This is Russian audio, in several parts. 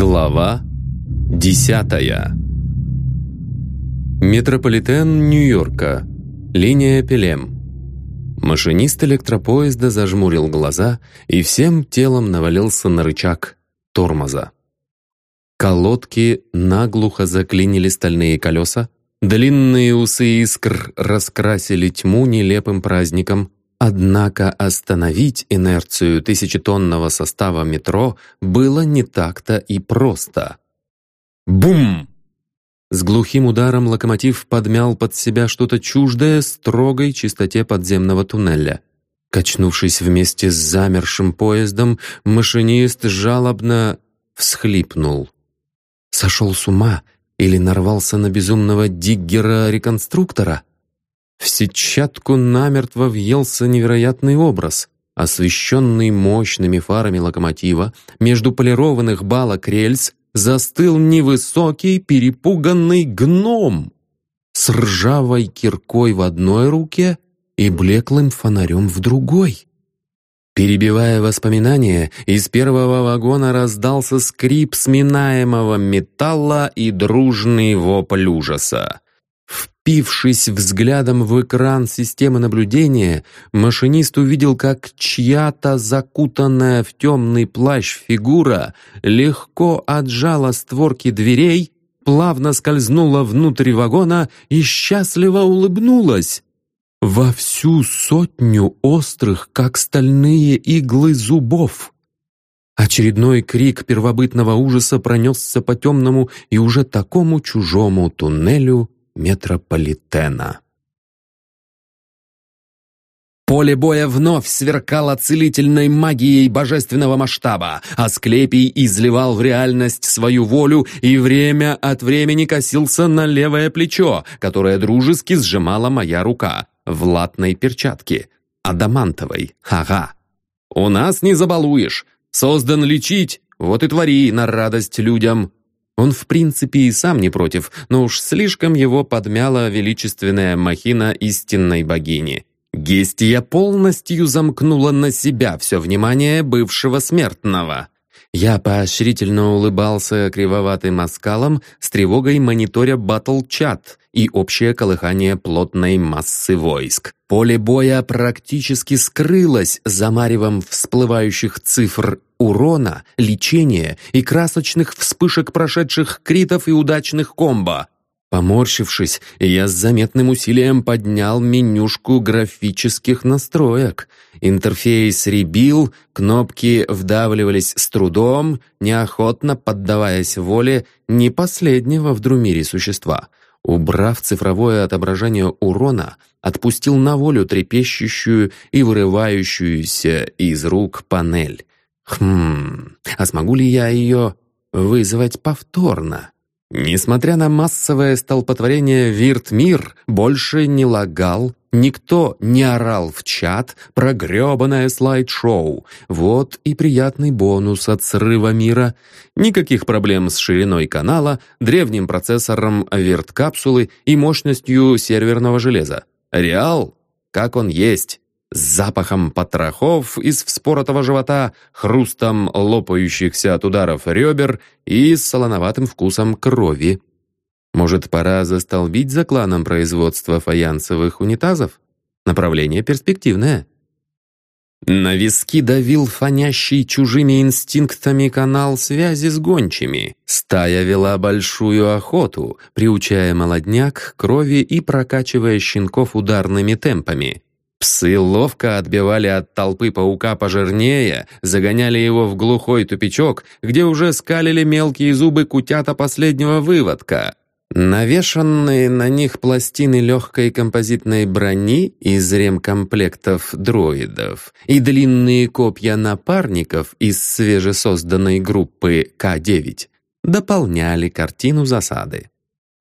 Глава десятая Метрополитен Нью-Йорка. Линия Пелем. Машинист электропоезда зажмурил глаза и всем телом навалился на рычаг тормоза. Колодки наглухо заклинили стальные колеса, длинные усы искр раскрасили тьму нелепым праздником, Однако остановить инерцию тысячетонного состава метро было не так-то и просто. Бум! С глухим ударом локомотив подмял под себя что-то чуждое строгой чистоте подземного туннеля. Качнувшись вместе с замершим поездом, машинист жалобно всхлипнул. Сошел с ума или нарвался на безумного диггера-реконструктора? В сетчатку намертво въелся невероятный образ, освещенный мощными фарами локомотива, между полированных балок рельс застыл невысокий перепуганный гном с ржавой киркой в одной руке и блеклым фонарем в другой. Перебивая воспоминания, из первого вагона раздался скрип сминаемого металла и дружный вопль ужаса. Впившись взглядом в экран системы наблюдения, машинист увидел, как чья-то закутанная в темный плащ фигура легко отжала створки дверей, плавно скользнула внутрь вагона и счастливо улыбнулась. Во всю сотню острых, как стальные иглы зубов. Очередной крик первобытного ужаса пронесся по темному и уже такому чужому туннелю метрополитена. Поле боя вновь сверкало целительной магией божественного масштаба. Асклепий изливал в реальность свою волю и время от времени косился на левое плечо, которое дружески сжимала моя рука в латной перчатке, адамантовой, ха-ха. «У нас не забалуешь. Создан лечить, вот и твори на радость людям. Он, в принципе, и сам не против, но уж слишком его подмяла величественная махина истинной богини. Гестия полностью замкнула на себя все внимание бывшего смертного. Я поощрительно улыбался кривоватым оскалом, с тревогой мониторя батл-чат и общее колыхание плотной массы войск. Поле боя практически скрылось за маревом всплывающих цифр урона, лечения и красочных вспышек прошедших критов и удачных комбо. Поморщившись, я с заметным усилием поднял менюшку графических настроек. Интерфейс ребил, кнопки вдавливались с трудом, неохотно поддаваясь воле не последнего в Друмире существа. Убрав цифровое отображение урона, отпустил на волю трепещущую и вырывающуюся из рук панель. Хм, а смогу ли я ее вызвать повторно? Несмотря на массовое столпотворение, Виртмир больше не лагал, никто не орал в чат про грёбаное слайд-шоу. Вот и приятный бонус от срыва мира. Никаких проблем с шириной канала, древним процессором вирт-капсулы и мощностью серверного железа. Реал, как он есть с запахом потрохов из вспоротого живота, хрустом лопающихся от ударов ребер и солоноватым вкусом крови. Может, пора застолбить за кланом производства фаянсовых унитазов? Направление перспективное. На виски давил фонящий чужими инстинктами канал связи с гончими. Стая вела большую охоту, приучая молодняк к крови и прокачивая щенков ударными темпами. Псы ловко отбивали от толпы паука пожирнее, загоняли его в глухой тупичок, где уже скалили мелкие зубы кутята последнего выводка. Навешанные на них пластины легкой композитной брони из ремкомплектов дроидов и длинные копья напарников из свежесозданной группы К-9 дополняли картину засады.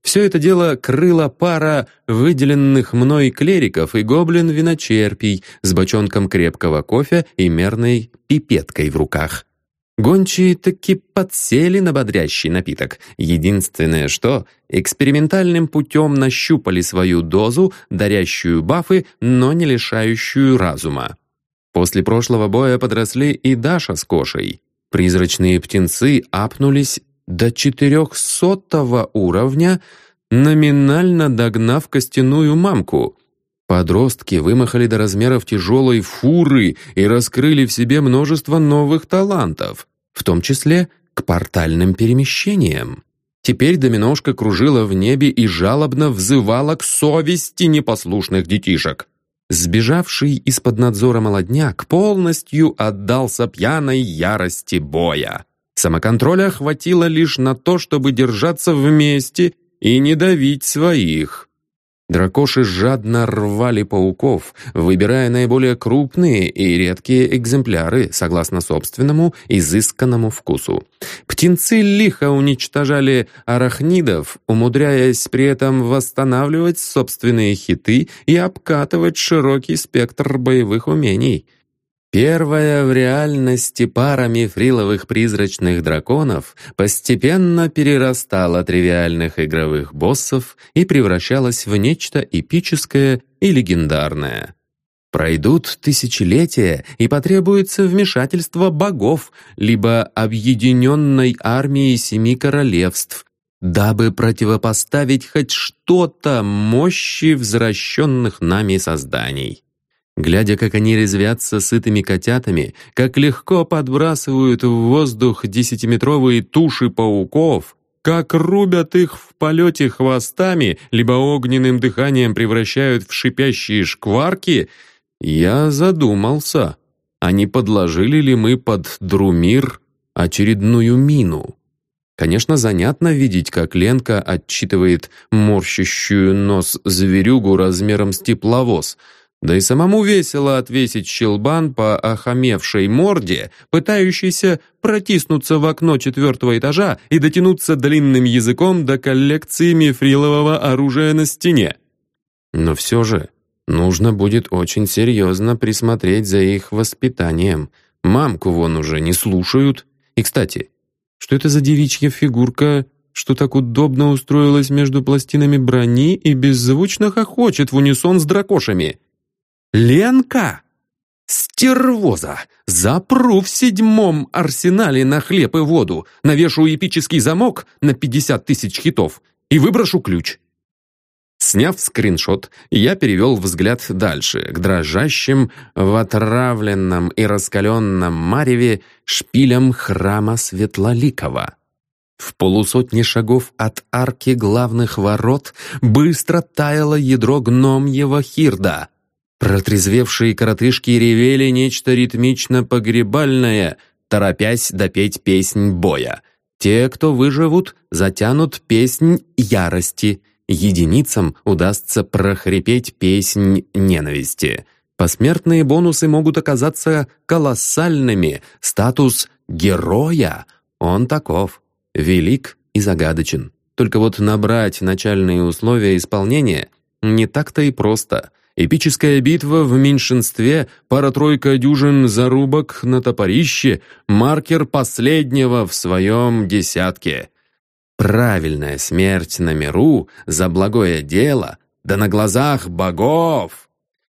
Все это дело крыла пара выделенных мной клериков и гоблин-виночерпий с бочонком крепкого кофе и мерной пипеткой в руках. Гончие таки подсели на бодрящий напиток. Единственное что, экспериментальным путем нащупали свою дозу, дарящую бафы, но не лишающую разума. После прошлого боя подросли и Даша с Кошей. Призрачные птенцы апнулись до четырехсотого уровня, номинально догнав костяную мамку. Подростки вымахали до размеров тяжелой фуры и раскрыли в себе множество новых талантов, в том числе к портальным перемещениям. Теперь доминошка кружила в небе и жалобно взывала к совести непослушных детишек. Сбежавший из-под надзора молодняк полностью отдался пьяной ярости боя. Самоконтроля хватило лишь на то, чтобы держаться вместе и не давить своих. Дракоши жадно рвали пауков, выбирая наиболее крупные и редкие экземпляры, согласно собственному изысканному вкусу. Птенцы лихо уничтожали арахнидов, умудряясь при этом восстанавливать собственные хиты и обкатывать широкий спектр боевых умений — Первая в реальности пара мифриловых призрачных драконов постепенно перерастала тривиальных игровых боссов и превращалась в нечто эпическое и легендарное. Пройдут тысячелетия, и потребуется вмешательство богов, либо объединенной армии семи королевств, дабы противопоставить хоть что-то мощи возвращенных нами созданий. Глядя, как они резвятся сытыми котятами, как легко подбрасывают в воздух десятиметровые туши пауков, как рубят их в полете хвостами, либо огненным дыханием превращают в шипящие шкварки, я задумался, а не подложили ли мы под Друмир очередную мину? Конечно, занятно видеть, как Ленка отчитывает морщащую нос зверюгу размером с тепловоз — да и самому весело отвесить щелбан по охамевшей морде, пытающейся протиснуться в окно четвертого этажа и дотянуться длинным языком до коллекции мифрилового оружия на стене. Но все же нужно будет очень серьезно присмотреть за их воспитанием. Мамку вон уже не слушают. И, кстати, что это за девичья фигурка, что так удобно устроилась между пластинами брони и беззвучно хохочет в унисон с дракошами? Ленка? Стервоза! Запру в седьмом арсенале на хлеб и воду, навешу эпический замок на 50 тысяч хитов и выброшу ключ. Сняв скриншот, я перевел взгляд дальше, к дрожащим в отравленном и раскаленном мареве шпилям храма Светлоликова. В полусотни шагов от арки главных ворот быстро таяло ядро гномьего хирда — Протрезвевшие коротышки ревели нечто ритмично-погребальное, торопясь допеть песнь боя. Те, кто выживут, затянут песнь ярости. Единицам удастся прохрипеть песнь ненависти. Посмертные бонусы могут оказаться колоссальными. Статус «героя» — он таков, велик и загадочен. Только вот набрать начальные условия исполнения не так-то и просто — Эпическая битва в меньшинстве, пара-тройка дюжин зарубок на топорище, маркер последнего в своем десятке. Правильная смерть на миру за благое дело, да на глазах богов.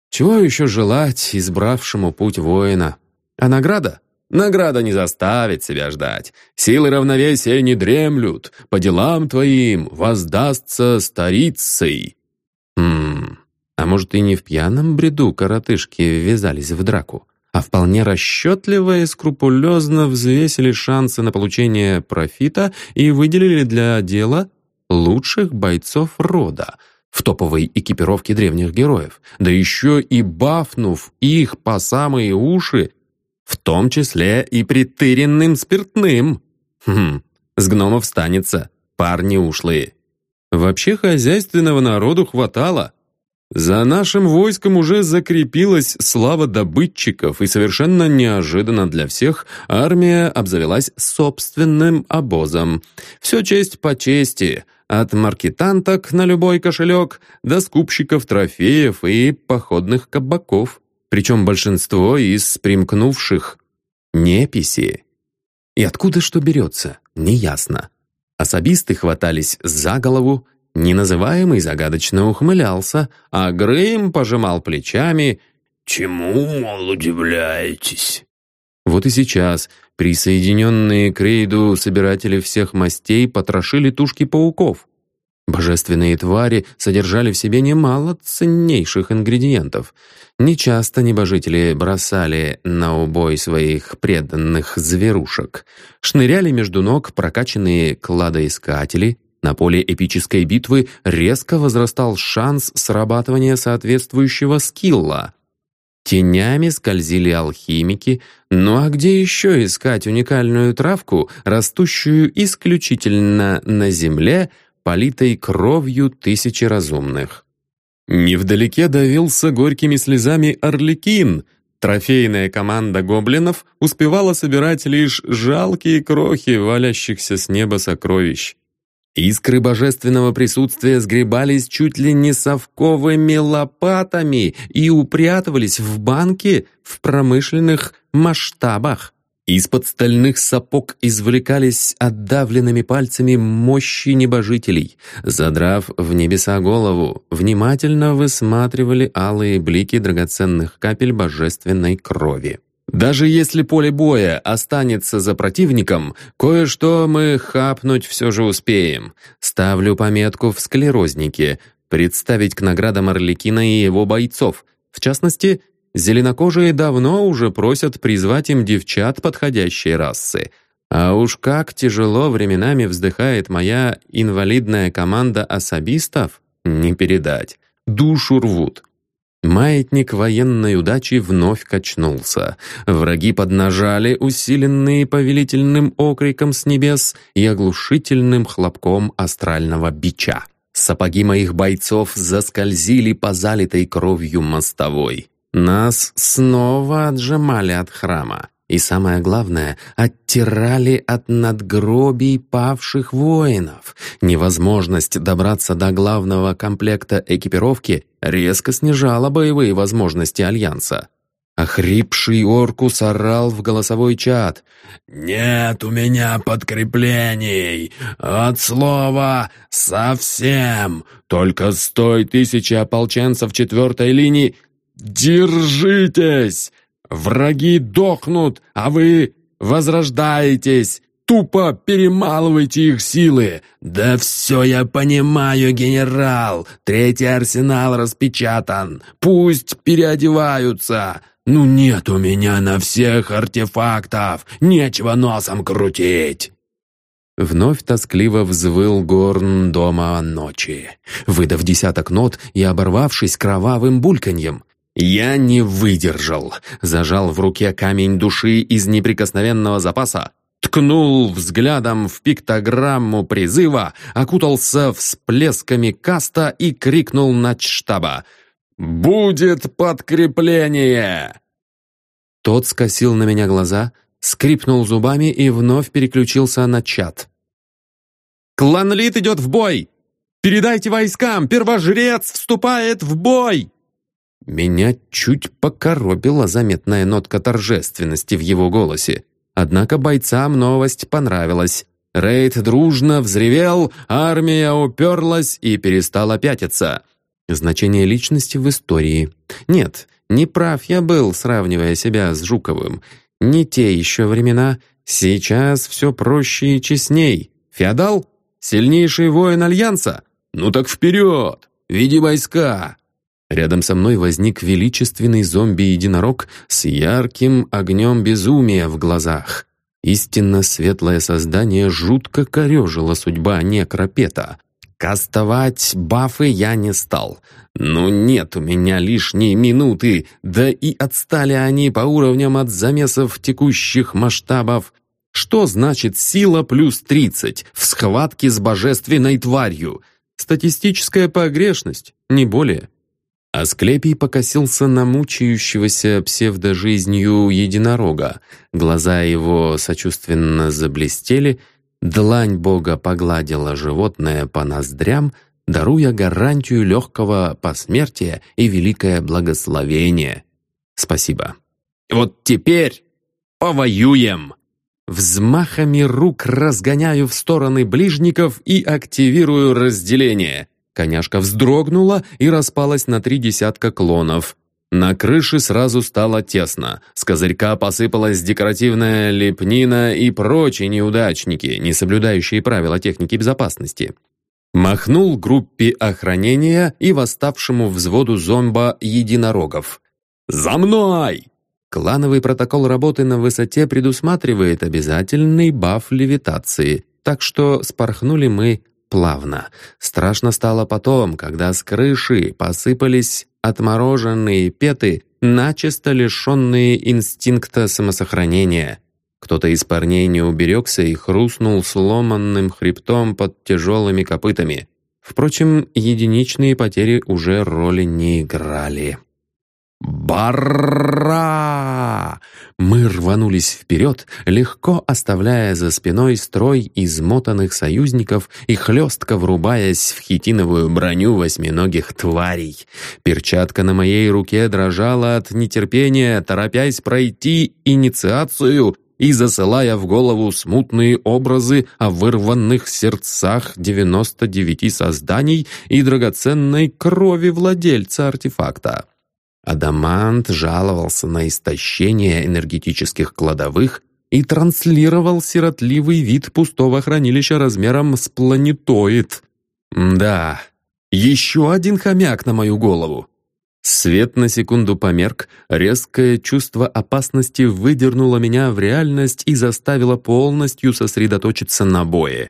Чего еще желать избравшему путь воина? А награда? Награда не заставит себя ждать. Силы равновесия не дремлют. По делам твоим воздастся старицей. Хм... А может, и не в пьяном бреду коротышки ввязались в драку, а вполне расчетливо и скрупулезно взвесили шансы на получение профита и выделили для дела лучших бойцов рода в топовой экипировке древних героев, да еще и бафнув их по самые уши, в том числе и притыренным спиртным. Хм, с гномов станется, парни ушлые. Вообще хозяйственного народу хватало — за нашим войском уже закрепилась слава добытчиков, и совершенно неожиданно для всех армия обзавелась собственным обозом. Все честь по чести, от маркетанток на любой кошелек до скупщиков трофеев и походных кабаков. Причем большинство из примкнувших неписи. И откуда что берется, неясно. Особисты хватались за голову, Неназываемый загадочно ухмылялся, а Грейм пожимал плечами. «Чему, мол, удивляетесь?» Вот и сейчас присоединенные к рейду собиратели всех мастей потрошили тушки пауков. Божественные твари содержали в себе немало ценнейших ингредиентов. Нечасто небожители бросали на убой своих преданных зверушек. Шныряли между ног прокачанные кладоискатели. На поле эпической битвы резко возрастал шанс срабатывания соответствующего скилла. Тенями скользили алхимики, ну а где еще искать уникальную травку, растущую исключительно на земле, политой кровью тысячи разумных? Невдалеке давился горькими слезами Орликин. Трофейная команда гоблинов успевала собирать лишь жалкие крохи валящихся с неба сокровищ. Искры божественного присутствия сгребались чуть ли не совковыми лопатами и упрятывались в банки в промышленных масштабах. Из-под стальных сапог извлекались отдавленными пальцами мощи небожителей. Задрав в небеса голову, внимательно высматривали алые блики драгоценных капель божественной крови. Даже если поле боя останется за противником, кое-что мы хапнуть все же успеем. Ставлю пометку в склерознике, представить к наградам Орликина и его бойцов. В частности, зеленокожие давно уже просят призвать им девчат подходящей расы. А уж как тяжело временами вздыхает моя инвалидная команда особистов, не передать. Душу рвут. Маятник военной удачи вновь качнулся. Враги поднажали, усиленные повелительным окриком с небес и оглушительным хлопком астрального бича. Сапоги моих бойцов заскользили по залитой кровью мостовой. Нас снова отжимали от храма. И самое главное, оттирали от надгробий павших воинов. Невозможность добраться до главного комплекта экипировки резко снижала боевые возможности Альянса. Охрипший Оркус орал в голосовой чат. «Нет у меня подкреплений! От слова совсем! Только стой тысячи ополченцев четвертой линии! Держитесь! Враги дохнут, а вы возрождаетесь, тупо перемалываете их силы. Да все я понимаю, генерал. Третий арсенал распечатан. Пусть переодеваются. Ну нет у меня на всех артефактов. Нечего носом крутить. Вновь тоскливо взвыл горн дома ночи, выдав десяток нот и оборвавшись кровавым бульканьем. Я не выдержал, зажал в руке камень души из неприкосновенного запаса, ткнул взглядом в пиктограмму призыва, окутался всплесками каста и крикнул на штаба «Будет подкрепление!» Тот скосил на меня глаза, скрипнул зубами и вновь переключился на чат. «Клан Лит идет в бой! Передайте войскам! Первожрец вступает в бой!» Меня чуть покоробила заметная нотка торжественности в его голосе. Однако бойцам новость понравилась. Рейд дружно взревел, армия уперлась и перестала пятиться. Значение личности в истории. Нет, не прав я был, сравнивая себя с Жуковым. Не те еще времена. Сейчас все проще и честней. Феодал? Сильнейший воин Альянса? Ну так вперед! Веди войска! Рядом со мной возник величественный зомби-единорог с ярким огнем безумия в глазах. Истинно светлое создание жутко корежило судьба некропета. Кастовать бафы я не стал. Ну нет у меня лишней минуты, да и отстали они по уровням от замесов текущих масштабов. Что значит сила плюс 30 в схватке с божественной тварью? Статистическая погрешность, не более. Асклепий покосился на мучающегося псевдожизнью единорога. Глаза его сочувственно заблестели, длань бога погладила животное по ноздрям, даруя гарантию легкого посмертия и великое благословение. Спасибо. Вот теперь повоюем! Взмахами рук разгоняю в стороны ближников и активирую разделение — Коняшка вздрогнула и распалась на три десятка клонов. На крыше сразу стало тесно. С козырька посыпалась декоративная лепнина и прочие неудачники, не соблюдающие правила техники безопасности. Махнул группе охранения и восставшему взводу зомба единорогов. «За мной!» Клановый протокол работы на высоте предусматривает обязательный баф левитации, так что спорхнули мы плавно. Страшно стало потом, когда с крыши посыпались отмороженные петы, начисто лишенные инстинкта самосохранения. Кто-то из парней не уберегся и хрустнул сломанным хребтом под тяжелыми копытами. Впрочем, единичные потери уже роли не играли. «Барра!» Мы рванулись вперед, легко оставляя за спиной строй измотанных союзников и хлестко врубаясь в хитиновую броню восьминогих тварей. Перчатка на моей руке дрожала от нетерпения, торопясь пройти инициацию и засылая в голову смутные образы о вырванных сердцах 99 созданий и драгоценной крови владельца артефакта. Адамант жаловался на истощение энергетических кладовых и транслировал сиротливый вид пустого хранилища размером с планетоид. Да, еще один хомяк на мою голову. Свет на секунду померк, резкое чувство опасности выдернуло меня в реальность и заставило полностью сосредоточиться на бое.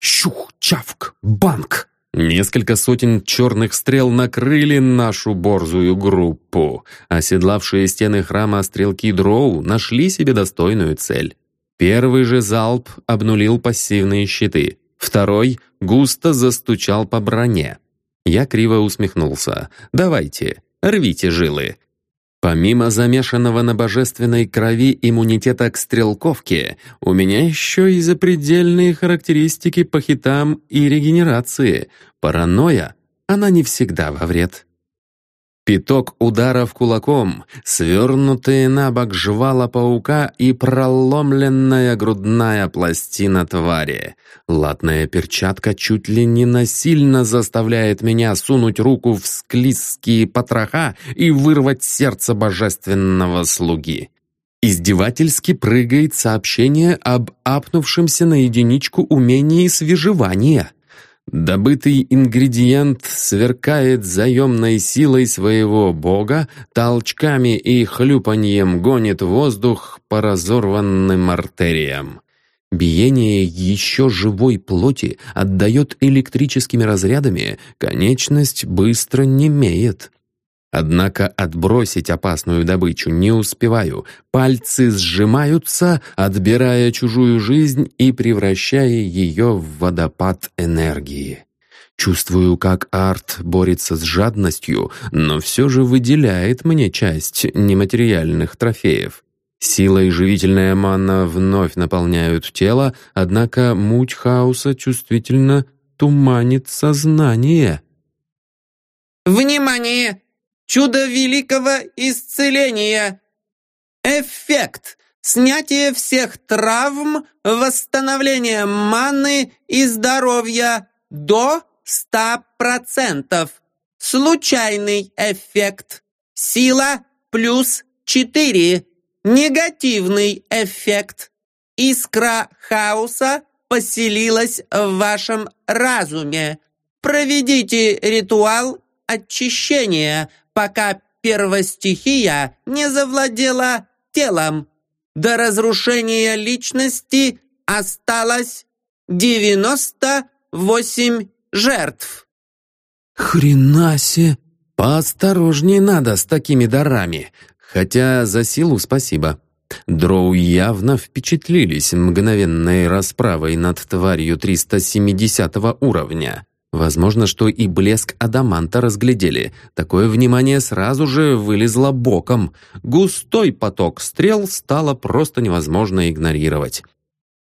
Щух, чавк, банк! Несколько сотен черных стрел накрыли нашу борзую группу. Оседлавшие стены храма стрелки Дроу нашли себе достойную цель. Первый же залп обнулил пассивные щиты. Второй густо застучал по броне. Я криво усмехнулся. «Давайте, рвите жилы. Помимо замешанного на божественной крови иммунитета к стрелковке, у меня еще и запредельные характеристики по хитам и регенерации. Паранойя, она не всегда во вред. Пяток ударов кулаком, свернутые на бок жвала паука и проломленная грудная пластина твари. Латная перчатка чуть ли не насильно заставляет меня сунуть руку в склизкие потроха и вырвать сердце божественного слуги. Издевательски прыгает сообщение об апнувшемся на единичку умении свежевания — Добытый ингредиент сверкает заемной силой своего бога, толчками и хлюпаньем гонит воздух по разорванным артериям. Биение еще живой плоти отдает электрическими разрядами, конечность быстро немеет. Однако отбросить опасную добычу не успеваю. Пальцы сжимаются, отбирая чужую жизнь и превращая ее в водопад энергии. Чувствую, как арт борется с жадностью, но все же выделяет мне часть нематериальных трофеев. Сила и живительная манна вновь наполняют тело, однако муть хаоса чувствительно туманит сознание. «Внимание! Чудо великого исцеления. Эффект. Снятие всех травм, восстановление маны и здоровья до 100%. Случайный эффект. Сила плюс 4. Негативный эффект. Искра хаоса поселилась в вашем разуме. Проведите ритуал очищения – пока первостихия не завладела телом. До разрушения личности осталось 98 жертв. Хрена себе! Поосторожней надо с такими дарами. Хотя за силу спасибо. Дроу явно впечатлились мгновенной расправой над тварью 370 уровня. Возможно, что и блеск адаманта разглядели. Такое внимание сразу же вылезло боком. Густой поток стрел стало просто невозможно игнорировать.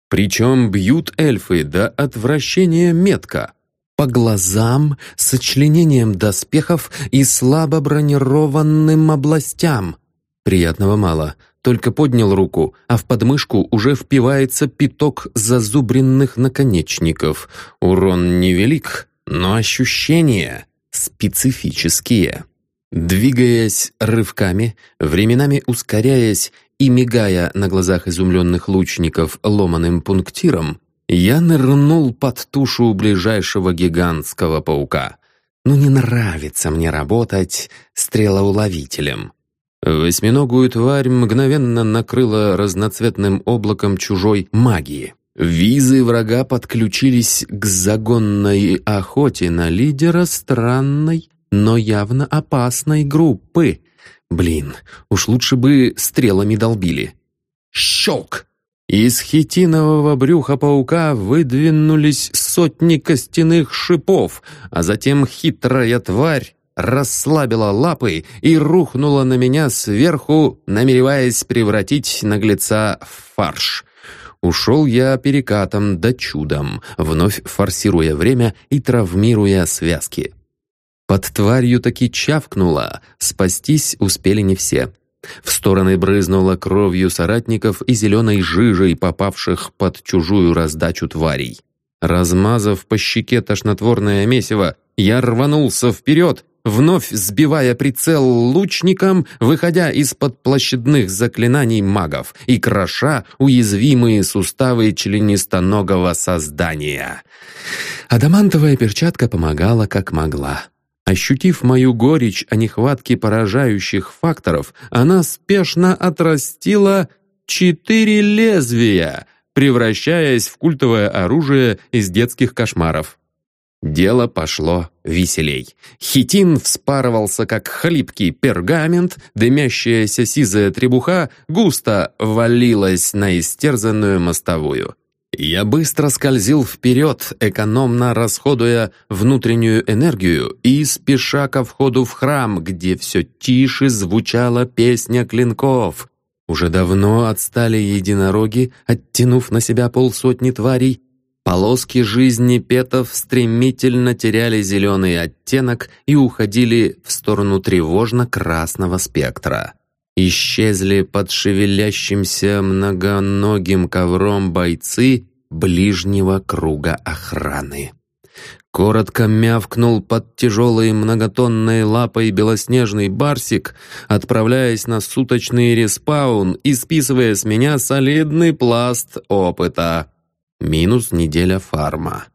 Причем бьют эльфы до отвращения метко. По глазам, сочленением доспехов и слабо бронированным областям. Приятного мало. Только поднял руку, а в подмышку уже впивается пяток зазубренных наконечников. Урон невелик, но ощущения специфические. Двигаясь рывками, временами ускоряясь и мигая на глазах изумленных лучников ломаным пунктиром, я нырнул под тушу ближайшего гигантского паука. Ну не нравится мне работать стрелоуловителем. Восьминогую тварь мгновенно накрыла разноцветным облаком чужой магии. Визы врага подключились к загонной охоте на лидера странной, но явно опасной группы. Блин, уж лучше бы стрелами долбили. Щелк! Из хитинового брюха паука выдвинулись сотни костяных шипов, а затем хитрая тварь расслабила лапы и рухнула на меня сверху, намереваясь превратить наглеца в фарш. Ушел я перекатом да чудом, вновь форсируя время и травмируя связки. Под тварью таки чавкнуло, спастись успели не все. В стороны брызнула кровью соратников и зеленой жижей, попавших под чужую раздачу тварей. Размазав по щеке тошнотворное месиво, я рванулся вперед вновь сбивая прицел лучником, выходя из-под площадных заклинаний магов и кроша уязвимые суставы членистоногого создания. Адамантовая перчатка помогала как могла. Ощутив мою горечь о нехватке поражающих факторов, она спешно отрастила четыре лезвия, превращаясь в культовое оружие из детских кошмаров. Дело пошло веселей. Хитин вспарывался, как хлипкий пергамент, дымящаяся сизая требуха густо валилась на истерзанную мостовую. Я быстро скользил вперед, экономно расходуя внутреннюю энергию и спеша ко входу в храм, где все тише звучала песня клинков. Уже давно отстали единороги, оттянув на себя полсотни тварей, Полоски жизни петов стремительно теряли зеленый оттенок и уходили в сторону тревожно-красного спектра. Исчезли под шевелящимся многоногим ковром бойцы ближнего круга охраны. Коротко мявкнул под тяжелой многотонной лапой белоснежный барсик, отправляясь на суточный респаун и списывая с меня солидный пласт опыта. Минус неделя фарма.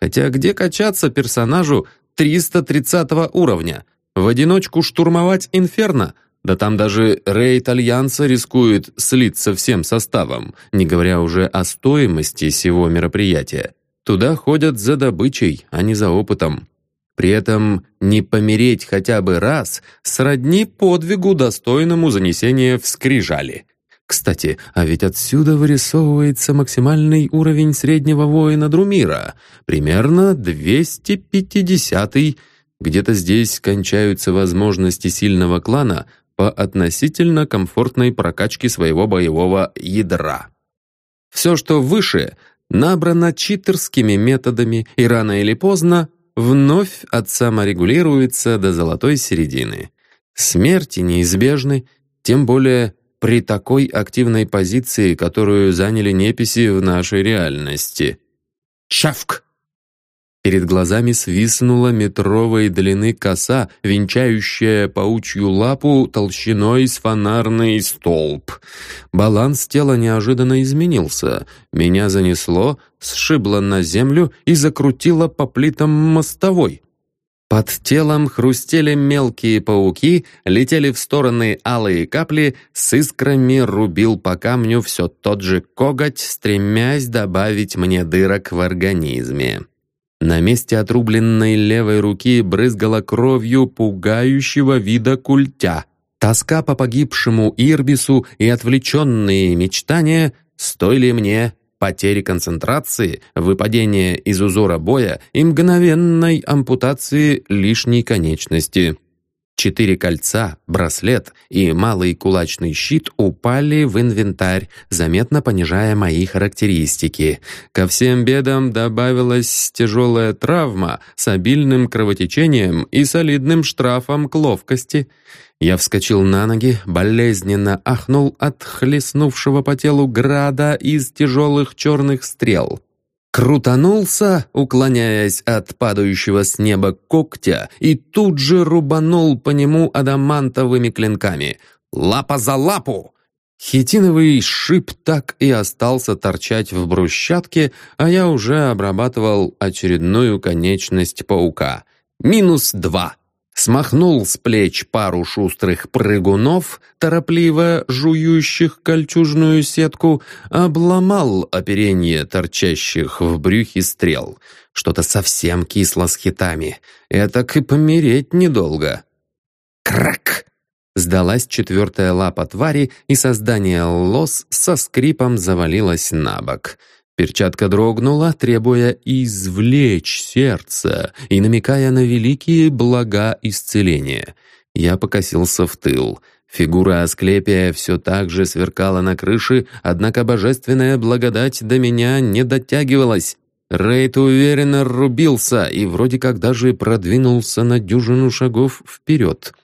Хотя где качаться персонажу 330 уровня? В одиночку штурмовать Инферно? Да там даже рейд Альянса рискует слиться всем составом, не говоря уже о стоимости всего мероприятия. Туда ходят за добычей, а не за опытом. При этом не помереть хотя бы раз сродни подвигу, достойному занесения в скрижали. Кстати, а ведь отсюда вырисовывается максимальный уровень среднего воина Друмира, примерно 250-й. Где-то здесь кончаются возможности сильного клана по относительно комфортной прокачке своего боевого ядра. Все, что выше, набрано читерскими методами и рано или поздно вновь отсаморегулируется до золотой середины. Смерти неизбежны, тем более при такой активной позиции, которую заняли неписи в нашей реальности. Чавк! Перед глазами свистнула метровой длины коса, венчающая паучью лапу толщиной с фонарный столб. Баланс тела неожиданно изменился. Меня занесло, сшибло на землю и закрутило по плитам мостовой. Под телом хрустели мелкие пауки, летели в стороны алые капли, с искрами рубил по камню все тот же коготь, стремясь добавить мне дырок в организме. На месте отрубленной левой руки брызгала кровью пугающего вида культя. Тоска по погибшему Ирбису и отвлеченные мечтания стоили мне потери концентрации, выпадения из узора боя и мгновенной ампутации лишней конечности. Четыре кольца, браслет и малый кулачный щит упали в инвентарь, заметно понижая мои характеристики. Ко всем бедам добавилась тяжелая травма с обильным кровотечением и солидным штрафом к ловкости — я вскочил на ноги, болезненно ахнул от хлестнувшего по телу града из тяжелых черных стрел. Крутанулся, уклоняясь от падающего с неба когтя, и тут же рубанул по нему адамантовыми клинками. «Лапа за лапу!» Хитиновый шип так и остался торчать в брусчатке, а я уже обрабатывал очередную конечность паука. Минус два. Смахнул с плеч пару шустрых прыгунов, торопливо жующих кольчужную сетку, обломал оперение торчащих в брюхе стрел. Что-то совсем кисло с хитами. Этак и помереть недолго. Крак! Сдалась четвертая лапа твари, и создание лос со скрипом завалилось на бок — Перчатка дрогнула, требуя извлечь сердце и намекая на великие блага исцеления. Я покосился в тыл. Фигура Асклепия все так же сверкала на крыше, однако божественная благодать до меня не дотягивалась. Рейд уверенно рубился и вроде как даже продвинулся на дюжину шагов вперед —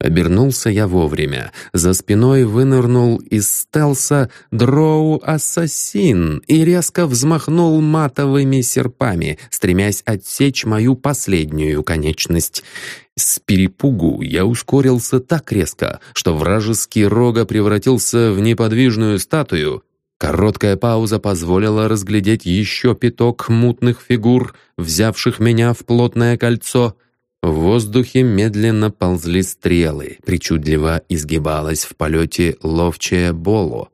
Обернулся я вовремя. За спиной вынырнул из стелса дроу-ассасин и резко взмахнул матовыми серпами, стремясь отсечь мою последнюю конечность. С перепугу я ускорился так резко, что вражеский рога превратился в неподвижную статую. Короткая пауза позволила разглядеть еще пяток мутных фигур, взявших меня в плотное кольцо — в воздухе медленно ползли стрелы, причудливо изгибалась в полете ловчая боло.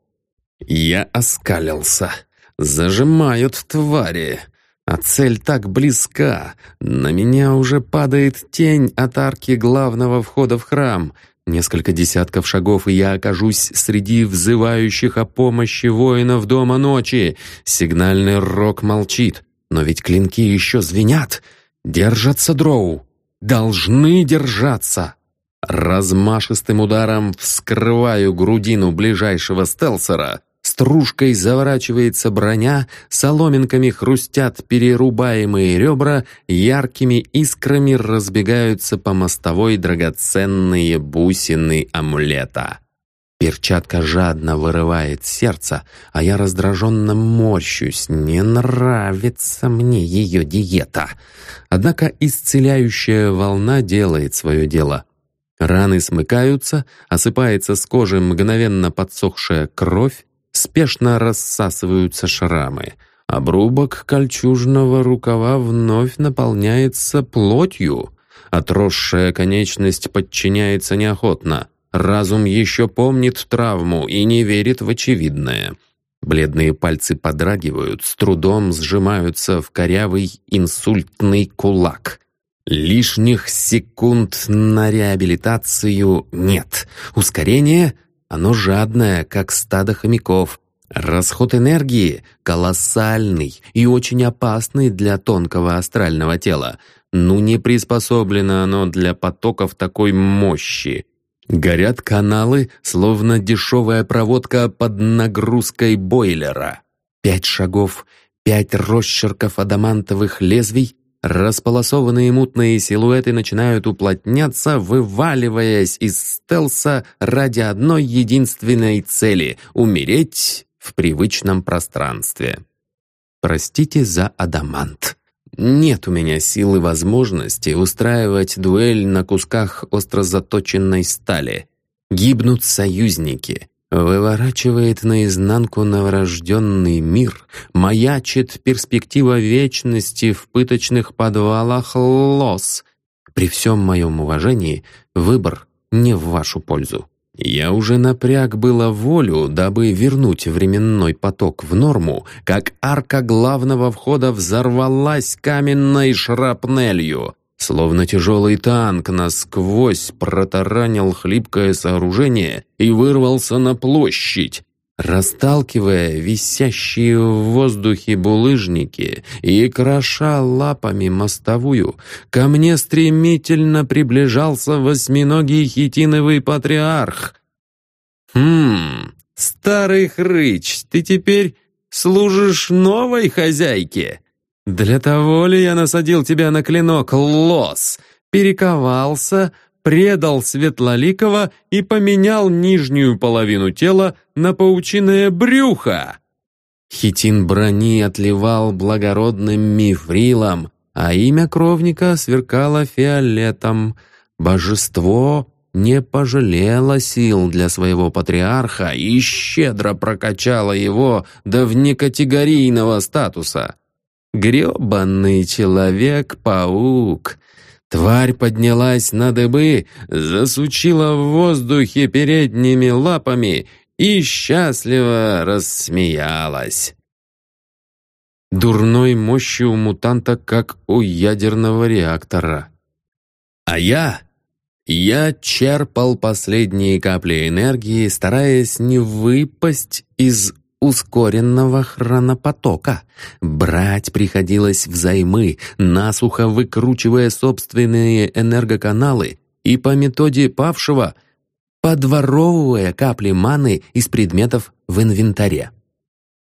Я оскалился. Зажимают твари. А цель так близка. На меня уже падает тень от арки главного входа в храм. Несколько десятков шагов, и я окажусь среди взывающих о помощи воинов Дома Ночи. Сигнальный рог молчит. Но ведь клинки еще звенят. Держатся дроу должны держаться. Размашистым ударом вскрываю грудину ближайшего стелсера, стружкой заворачивается броня, соломинками хрустят перерубаемые ребра, яркими искрами разбегаются по мостовой драгоценные бусины амулета. Перчатка жадно вырывает сердце, а я раздраженно морщусь. Не нравится мне ее диета. Однако исцеляющая волна делает свое дело. Раны смыкаются, осыпается с кожи мгновенно подсохшая кровь, спешно рассасываются шрамы. Обрубок кольчужного рукава вновь наполняется плотью. Отросшая конечность подчиняется неохотно — Разум еще помнит травму и не верит в очевидное. Бледные пальцы подрагивают, с трудом сжимаются в корявый инсультный кулак. Лишних секунд на реабилитацию нет. Ускорение? Оно жадное, как стадо хомяков. Расход энергии колоссальный и очень опасный для тонкого астрального тела. Ну не приспособлено оно для потоков такой мощи. Горят каналы, словно дешевая проводка под нагрузкой бойлера. Пять шагов, пять росчерков адамантовых лезвий, располосованные мутные силуэты начинают уплотняться, вываливаясь из стелса ради одной единственной цели — умереть в привычном пространстве. Простите за адамант. Нет у меня сил и возможности устраивать дуэль на кусках остро заточенной стали. Гибнут союзники. Выворачивает наизнанку новорожденный мир, маячит перспектива вечности в пыточных подвалах лос. При всем моем уважении выбор не в вашу пользу. Я уже напряг было волю, дабы вернуть временной поток в норму, как арка главного входа взорвалась каменной шрапнелью. Словно тяжелый танк насквозь протаранил хлипкое сооружение и вырвался на площадь, расталкивая висящие в воздухе булыжники и кроша лапами мостовую, ко мне стремительно приближался восьминогий хитиновый патриарх. «Хм, старый хрыч, ты теперь служишь новой хозяйке? Для того ли я насадил тебя на клинок, лос? Перековался, предал Светлоликова и поменял нижнюю половину тела на паучиное брюхо. Хитин брони отливал благородным мифрилом, а имя кровника сверкало фиолетом. Божество не пожалело сил для своего патриарха и щедро прокачало его до внекатегорийного статуса. Грёбаный человек-паук! Тварь поднялась на дыбы, засучила в воздухе передними лапами и счастливо рассмеялась. Дурной мощи у мутанта, как у ядерного реактора. А я... Я черпал последние капли энергии, стараясь не выпасть из ускоренного хронопотока. Брать приходилось взаймы, насухо выкручивая собственные энергоканалы и по методе павшего подворовывая капли маны из предметов в инвентаре.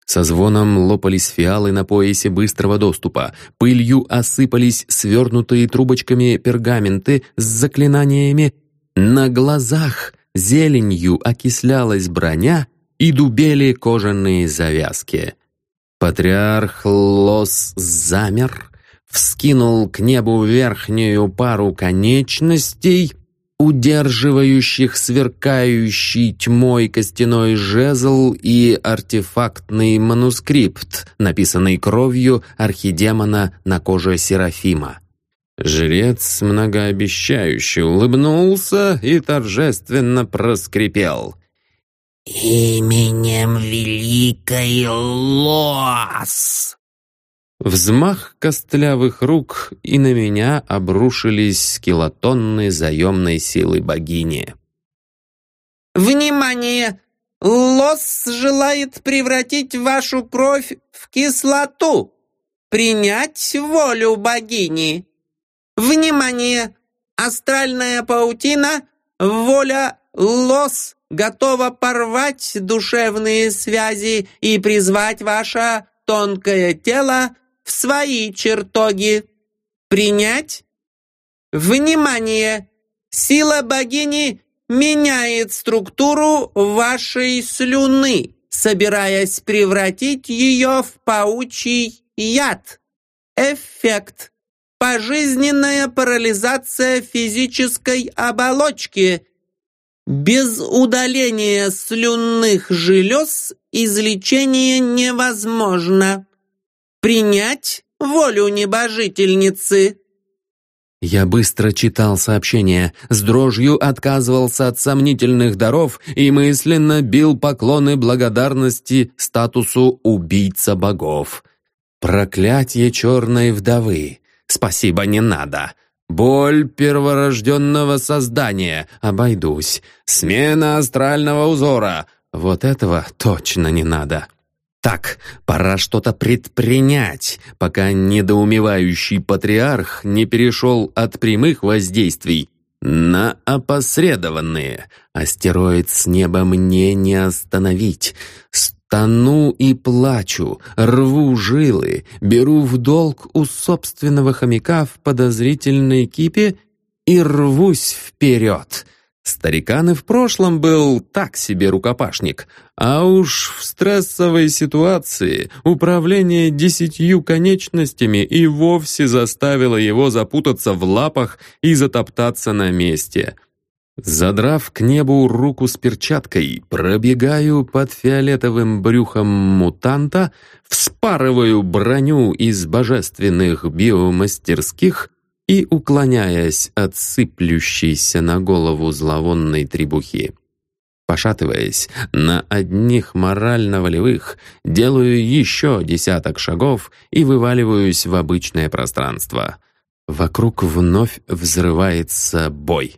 Со звоном лопались фиалы на поясе быстрого доступа, пылью осыпались свернутые трубочками пергаменты с заклинаниями, на глазах зеленью окислялась броня и дубели кожаные завязки. Патриарх Лос замер, вскинул к небу верхнюю пару конечностей — удерживающих сверкающий тьмой костяной жезл и артефактный манускрипт, написанный кровью архидемона на коже Серафима. Жрец многообещающе улыбнулся и торжественно проскрипел. «Именем Великой Лос!» Взмах костлявых рук, и на меня обрушились скелетонные заемной силы богини. «Внимание! Лос желает превратить вашу кровь в кислоту! Принять волю богини! Внимание! Астральная паутина, воля Лос готова порвать душевные связи и призвать ваше тонкое тело в свои чертоги. Принять? Внимание! Сила богини меняет структуру вашей слюны, собираясь превратить ее в паучий яд. Эффект. Пожизненная парализация физической оболочки. Без удаления слюнных желез излечение невозможно принять волю небожительницы?» Я быстро читал сообщение, с дрожью отказывался от сомнительных даров и мысленно бил поклоны благодарности статусу «убийца богов». Проклятие черной вдовы. Спасибо, не надо. Боль перворожденного создания. Обойдусь. Смена астрального узора. Вот этого точно не надо. Так, пора что-то предпринять, пока недоумевающий патриарх не перешел от прямых воздействий на опосредованные. Астероид с неба мне не остановить. Стану и плачу, рву жилы, беру в долг у собственного хомяка в подозрительной кипе и рвусь вперед. Старикан и в прошлом был так себе рукопашник, а уж в стрессовой ситуации управление десятью конечностями и вовсе заставило его запутаться в лапах и затоптаться на месте. Задрав к небу руку с перчаткой, пробегаю под фиолетовым брюхом мутанта, вспарываю броню из божественных биомастерских и уклоняясь от сыплющейся на голову зловонной требухи. Пошатываясь на одних морально-волевых, делаю еще десяток шагов и вываливаюсь в обычное пространство. Вокруг вновь взрывается бой.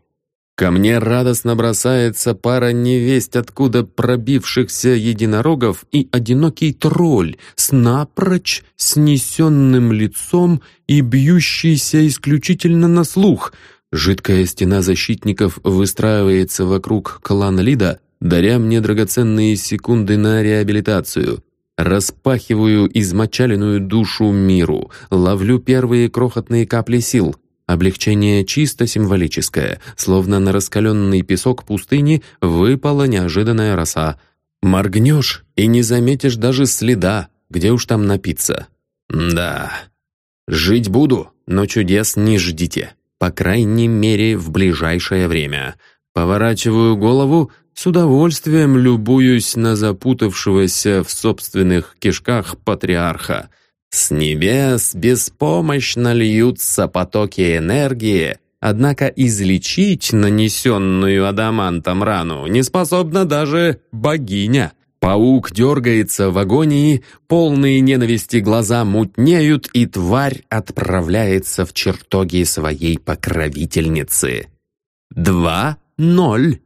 Ко мне радостно бросается пара невесть откуда пробившихся единорогов и одинокий тролль с напрочь снесенным лицом и бьющийся исключительно на слух. Жидкая стена защитников выстраивается вокруг клана Лида, даря мне драгоценные секунды на реабилитацию. Распахиваю измочаленную душу миру, ловлю первые крохотные капли сил — Облегчение чисто символическое, словно на раскаленный песок пустыни выпала неожиданная роса. Моргнешь и не заметишь даже следа, где уж там напиться. Да, жить буду, но чудес не ждите. По крайней мере, в ближайшее время. Поворачиваю голову, с удовольствием любуюсь на запутавшегося в собственных кишках патриарха. С небес беспомощно льются потоки энергии, однако излечить нанесенную адамантом рану не способна даже богиня. Паук дергается в агонии, полные ненависти глаза мутнеют, и тварь отправляется в чертоги своей покровительницы. Два ноль.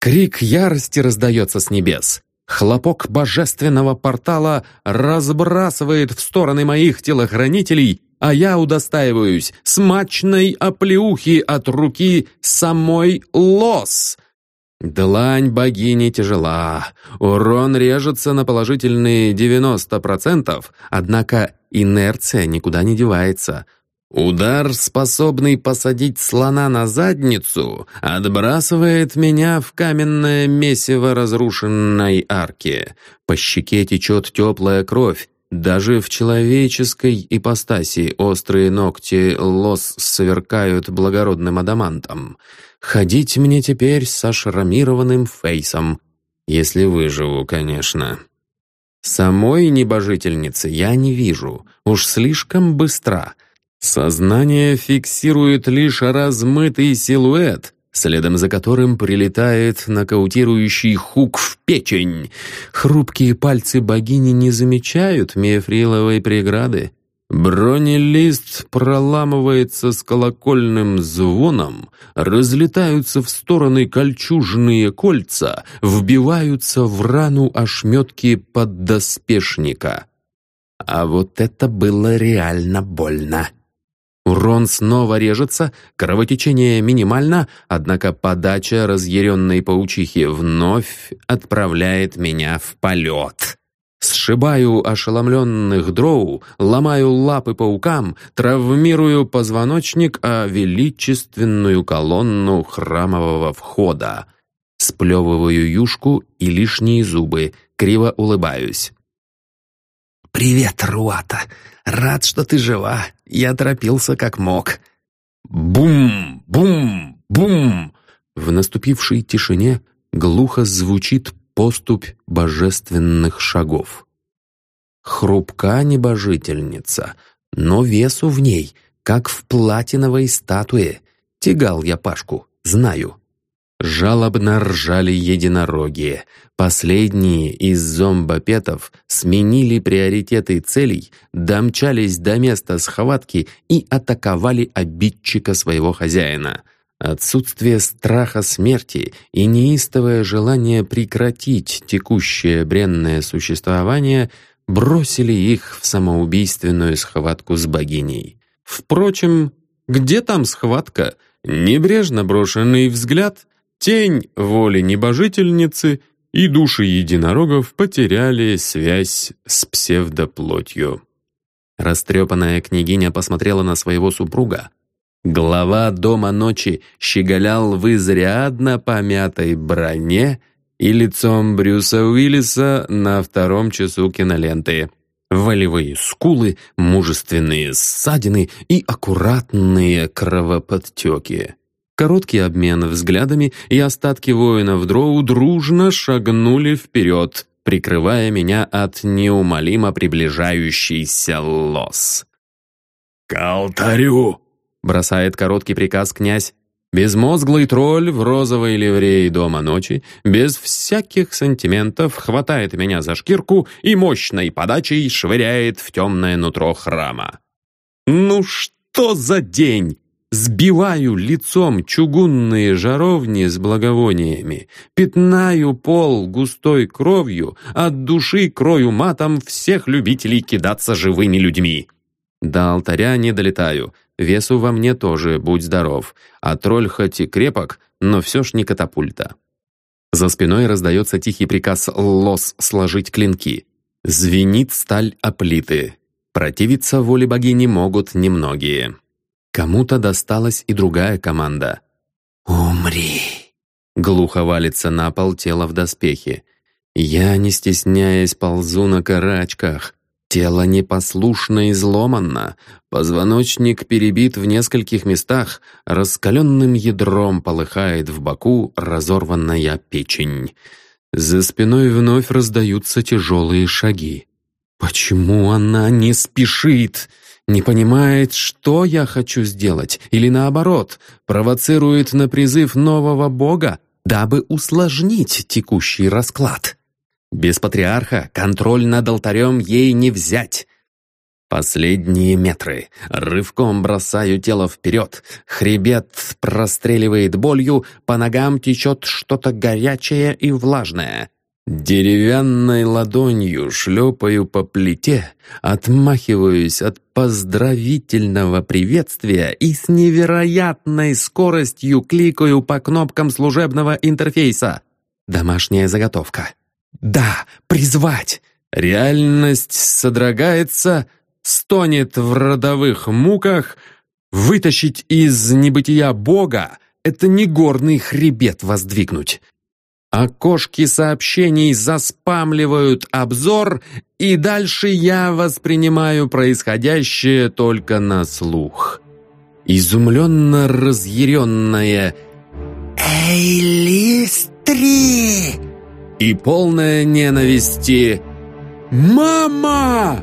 Крик ярости раздается с небес. Хлопок божественного портала разбрасывает в стороны моих телохранителей, а я удостаиваюсь смачной оплеухи от руки самой Лос. Длань богини тяжела, урон режется на положительные 90%, однако инерция никуда не девается — Удар, способный посадить слона на задницу, отбрасывает меня в каменное месиво разрушенной арки. По щеке течет теплая кровь. Даже в человеческой ипостаси острые ногти лос сверкают благородным адамантом. Ходить мне теперь со шрамированным фейсом. Если выживу, конечно. Самой небожительницы я не вижу. Уж слишком быстро — Сознание фиксирует лишь размытый силуэт, следом за которым прилетает нокаутирующий хук в печень. Хрупкие пальцы богини не замечают миефриловой преграды. Бронелист проламывается с колокольным звоном, разлетаются в стороны кольчужные кольца, вбиваются в рану ошметки поддоспешника. А вот это было реально больно. Урон снова режется, кровотечение минимально, однако подача разъяренной паучихи вновь отправляет меня в полет. Сшибаю ошеломленных дроу, ломаю лапы паукам, травмирую позвоночник, а величественную колонну храмового входа. Сплевываю юшку и лишние зубы, криво улыбаюсь. «Привет, Руата! Рад, что ты жива. Я торопился как мог». Бум! Бум! Бум! В наступившей тишине глухо звучит поступь божественных шагов. Хрупка небожительница, но весу в ней, как в платиновой статуе. Тягал я Пашку, знаю. Жалобно ржали единороги. Последние из зомбопетов сменили приоритеты целей, домчались до места схватки и атаковали обидчика своего хозяина. Отсутствие страха смерти и неистовое желание прекратить текущее бренное существование бросили их в самоубийственную схватку с богиней. Впрочем, где там схватка? Небрежно брошенный взгляд — Тень воли небожительницы и души единорогов потеряли связь с псевдоплотью. Растрепанная княгиня посмотрела на своего супруга. Глава Дома Ночи щеголял в изрядно помятой броне и лицом Брюса Уиллиса на втором часу киноленты. Волевые скулы, мужественные ссадины и аккуратные кровоподтеки. Короткий обмен взглядами, и остатки воинов Дроу дружно шагнули вперед, прикрывая меня от неумолимо приближающейся лос. «К алтарю!» — бросает короткий приказ князь. Безмозглый тролль в розовой ливреи Дома ночи, без всяких сантиментов, хватает меня за шкирку и мощной подачей швыряет в темное нутро храма. «Ну что за день!» Сбиваю лицом чугунные жаровни с благовониями, пятнаю пол густой кровью, от души крою матом всех любителей кидаться живыми людьми. До алтаря не долетаю, весу во мне тоже, будь здоров, а тролль хоть и крепок, но все ж не катапульта. За спиной раздается тихий приказ лос сложить клинки. Звенит сталь о плиты. Противиться воле богини могут немногие. Кому-то досталась и другая команда. «Умри!» Глухо валится на пол тело в доспехе. Я, не стесняясь, ползу на карачках. Тело непослушно изломано, позвоночник перебит в нескольких местах, раскаленным ядром полыхает в боку разорванная печень. За спиной вновь раздаются тяжелые шаги. Почему она не спешит? Не понимает, что я хочу сделать, или наоборот, провоцирует на призыв нового бога, дабы усложнить текущий расклад. Без патриарха контроль над алтарем ей не взять. Последние метры. Рывком бросаю тело вперед. Хребет простреливает болью, по ногам течет что-то горячее и влажное. Деревянной ладонью шлепаю по плите, отмахиваюсь от поздравительного приветствия и с невероятной скоростью кликаю по кнопкам служебного интерфейса. Домашняя заготовка. Да, призвать! Реальность содрогается, стонет в родовых муках. Вытащить из небытия Бога — это не горный хребет воздвигнуть. Окошки сообщений заспамливают обзор, и дальше я воспринимаю происходящее только на слух. Изумленно разъяренная «Эйлистри!» и полная ненависти «Мама!»